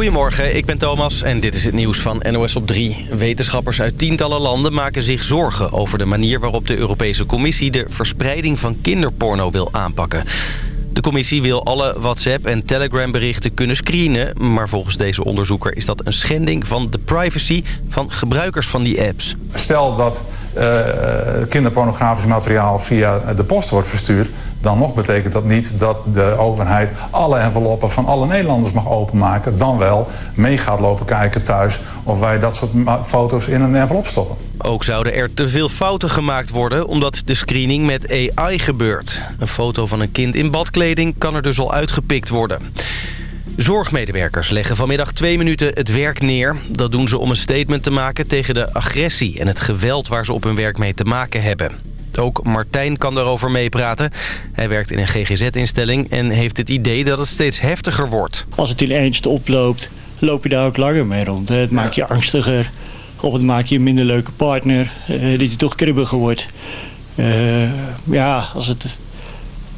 Goedemorgen, ik ben Thomas en dit is het nieuws van NOS op 3. Wetenschappers uit tientallen landen maken zich zorgen over de manier waarop de Europese Commissie de verspreiding van kinderporno wil aanpakken. De commissie wil alle WhatsApp- en Telegram-berichten kunnen screenen... maar volgens deze onderzoeker is dat een schending van de privacy van gebruikers van die apps. Stel dat uh, kinderpornografisch materiaal via de post wordt verstuurd... dan nog betekent dat niet dat de overheid alle enveloppen van alle Nederlanders mag openmaken... dan wel mee gaat lopen kijken thuis of wij dat soort foto's in een envelop stoppen. Ook zouden er te veel fouten gemaakt worden omdat de screening met AI gebeurt. Een foto van een kind in badkleding kan er dus al uitgepikt worden. Zorgmedewerkers leggen vanmiddag twee minuten het werk neer. Dat doen ze om een statement te maken tegen de agressie en het geweld waar ze op hun werk mee te maken hebben. Ook Martijn kan daarover meepraten. Hij werkt in een GGZ-instelling en heeft het idee dat het steeds heftiger wordt. Als het in ernst oploopt, loop je daar ook langer mee rond. Het maakt je angstiger. Of het maakt je een minder leuke partner. Uh, dat je toch kribbiger wordt. Uh, ja, als het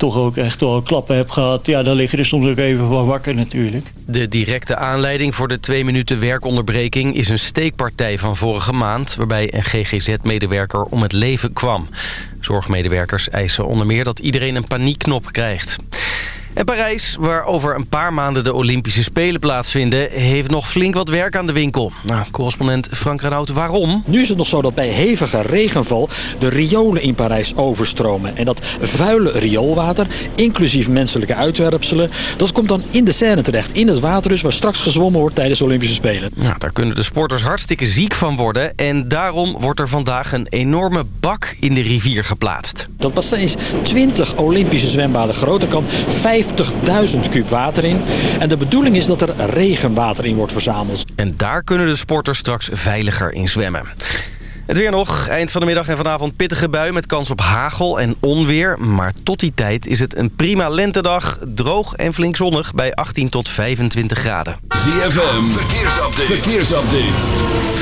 toch ook echt wel klappen hebt gehad... ja, dan lig je er soms ook even van wakker natuurlijk. De directe aanleiding voor de twee minuten werkonderbreking... is een steekpartij van vorige maand... waarbij een GGZ-medewerker om het leven kwam. Zorgmedewerkers eisen onder meer dat iedereen een paniekknop krijgt. En Parijs, waar over een paar maanden de Olympische Spelen plaatsvinden... heeft nog flink wat werk aan de winkel. Nou, correspondent Frank Renaud, waarom? Nu is het nog zo dat bij hevige regenval de riolen in Parijs overstromen. En dat vuile rioolwater, inclusief menselijke uitwerpselen... dat komt dan in de Seine terecht, in het water dus... waar straks gezwommen wordt tijdens de Olympische Spelen. Nou, daar kunnen de sporters hartstikke ziek van worden. En daarom wordt er vandaag een enorme bak in de rivier geplaatst. Dat bassin is 20 Olympische zwembaden groot. Er kan 5 50.000 kub water in. En de bedoeling is dat er regenwater in wordt verzameld. En daar kunnen de sporters straks veiliger in zwemmen. Het weer nog. Eind van de middag en vanavond pittige bui met kans op hagel en onweer. Maar tot die tijd is het een prima lentedag. Droog en flink zonnig bij 18 tot 25 graden. ZFM, verkeersupdate. verkeersupdate.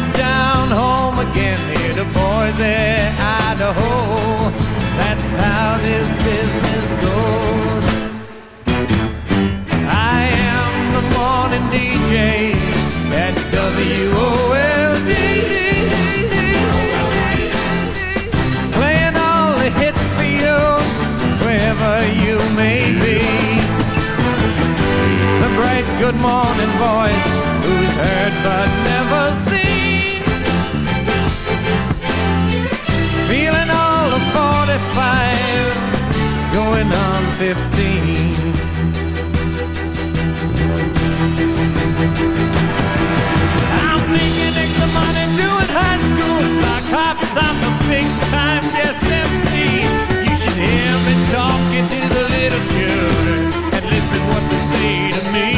15. I'm making extra money doing high school sock hops. I'm a big time guest MC. You should hear me talking to the little children and listen what they say to me.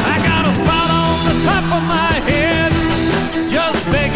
I got a spot on the top of my head, just begging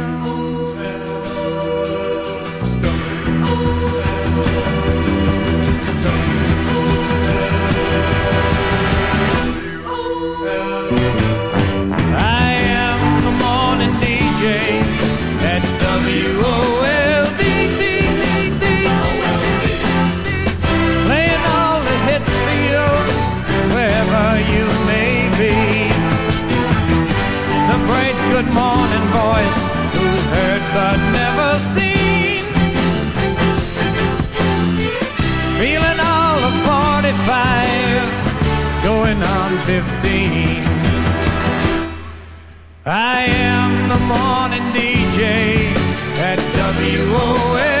15. I am the morning DJ at WOLD.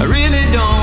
I really don't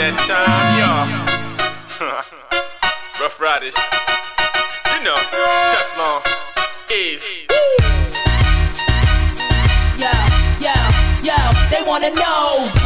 that time, y'all. Ruff Ryders. You know, Teflon, Eve. Yo, yo, yo, they wanna know.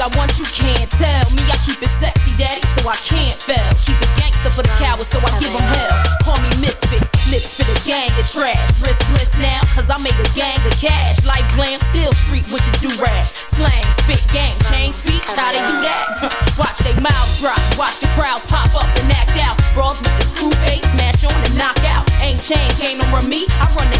I want you, can't tell. Me, I keep it sexy, daddy, so I can't fail. Keep it gangster for the cowards, so I give them hell. Call me misfit, lips for the gang of trash. Wrist bliss now, cause I made a gang of cash. Like glam, still street with the do-rag. Slang, spit, gang, change speech, how they do that? Watch they mouths drop, watch the crowds pop up and act out. Brawls with the screw face, smash on and knock out. Ain't chain, no run me, I run the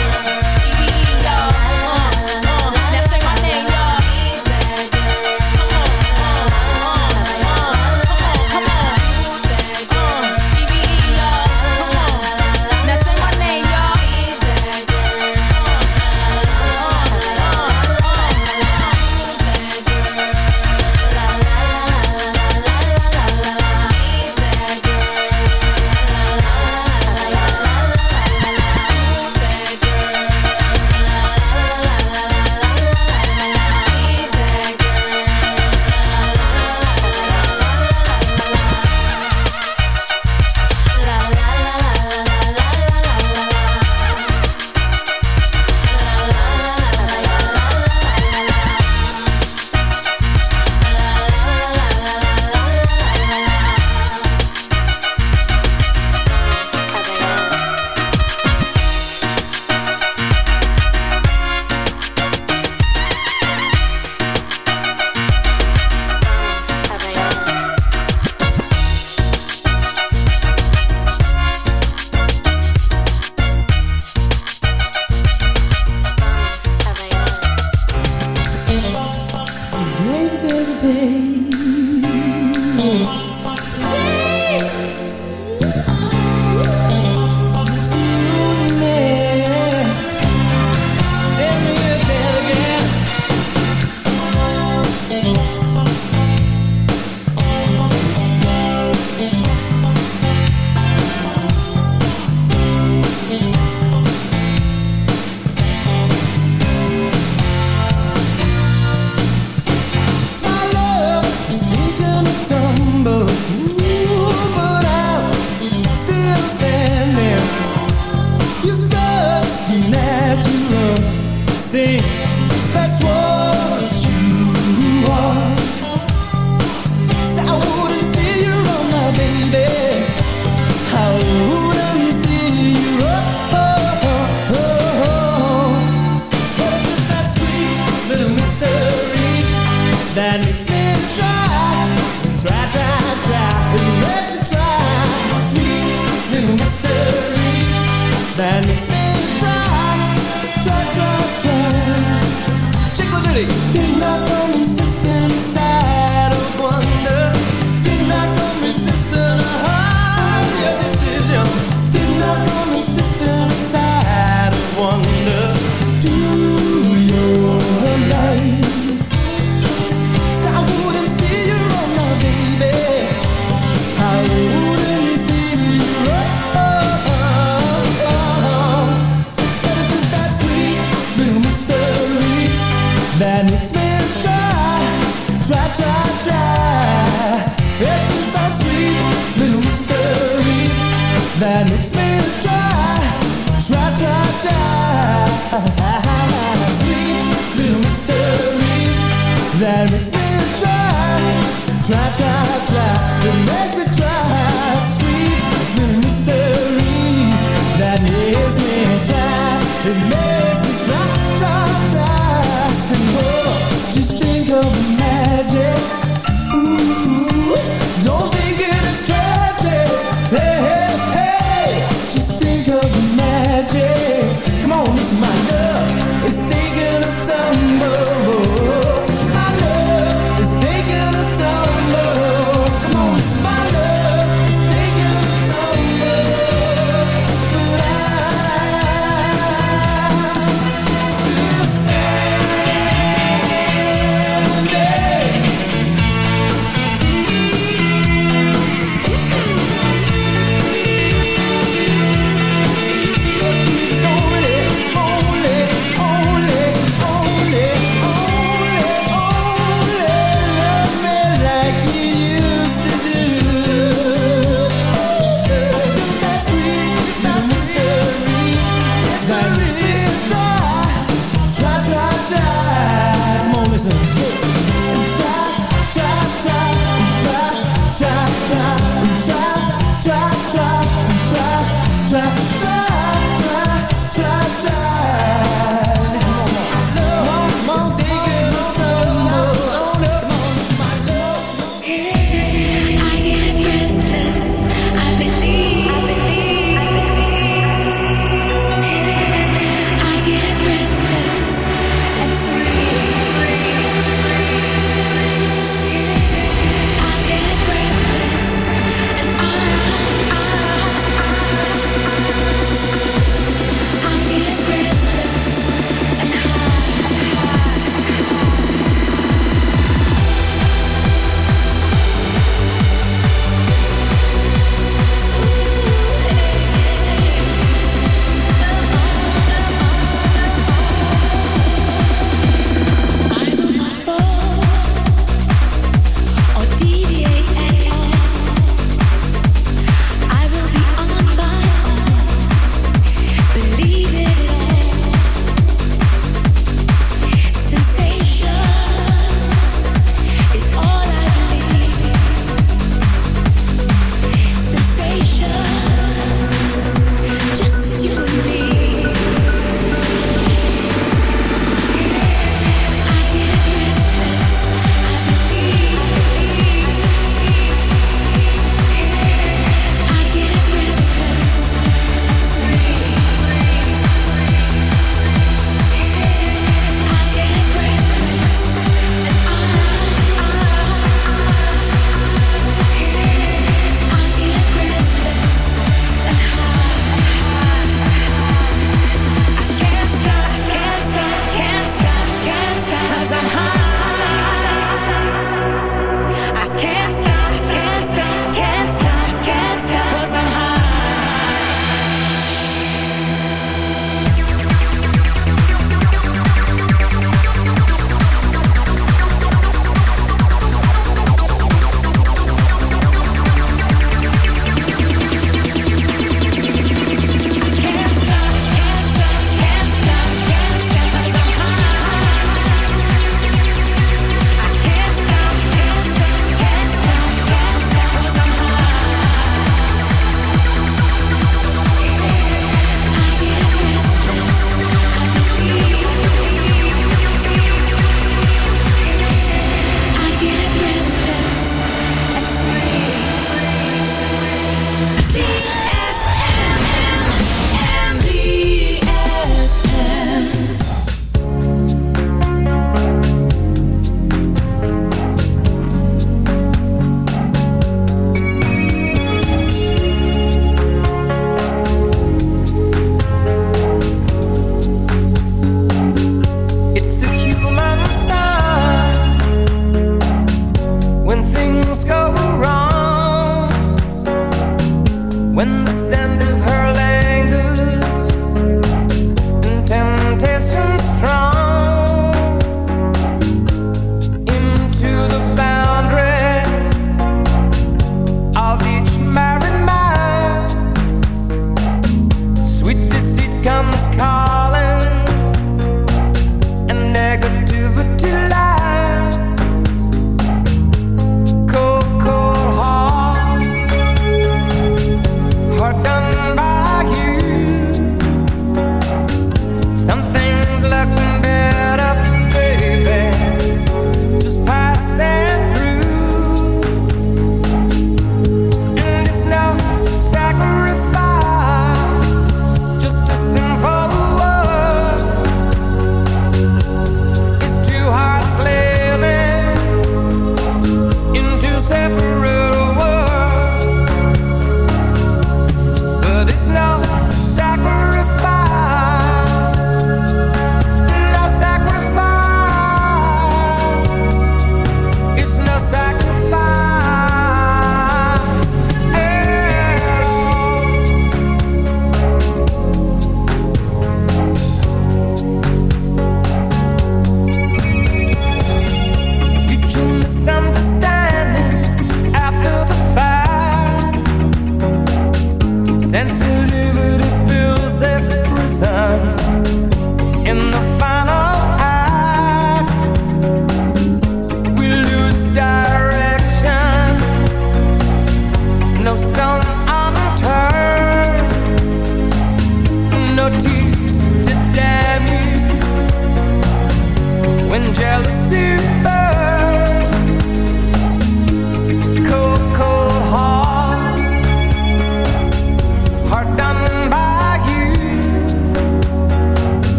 Try.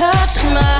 touch my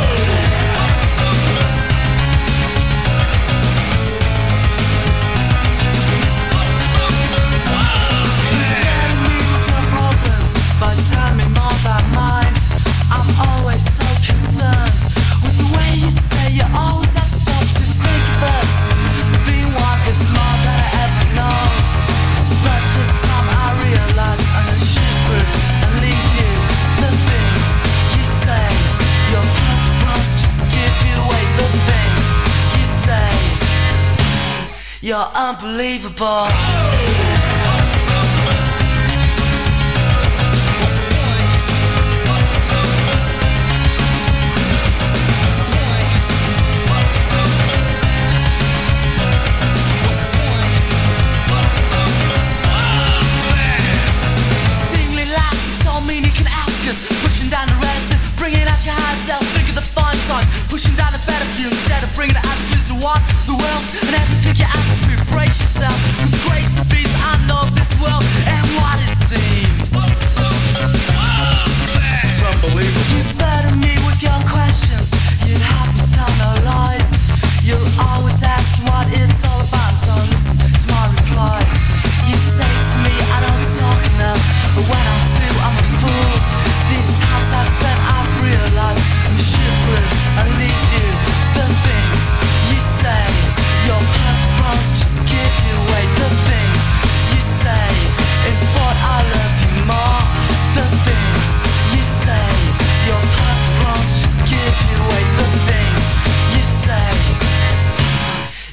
unbelievable.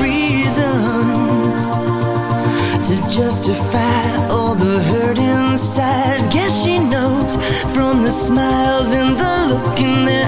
Reasons to justify all the hurt inside. Guess she knows from the smiles and the look in their